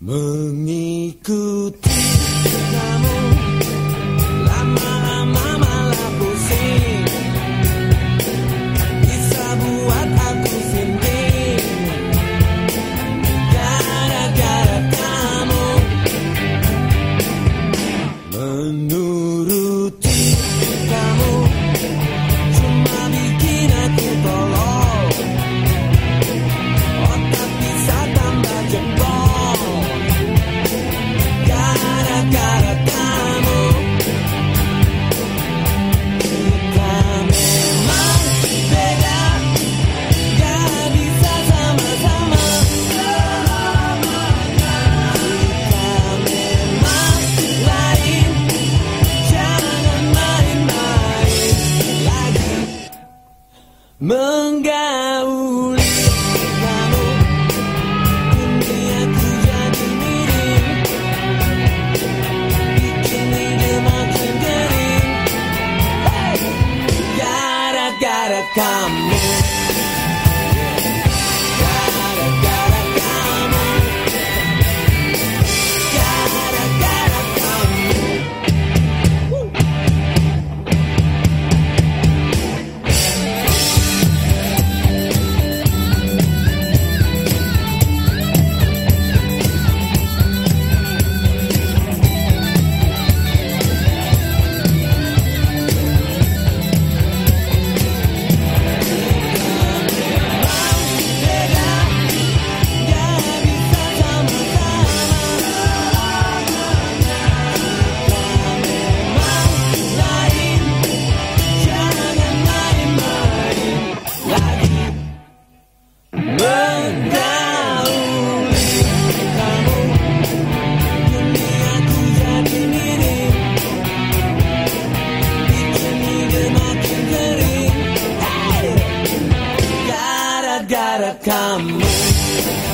mengikuti menggauli. Kamu kini aku jadi miring bikin ini makin kering Yaarat gara kamu. gotta come.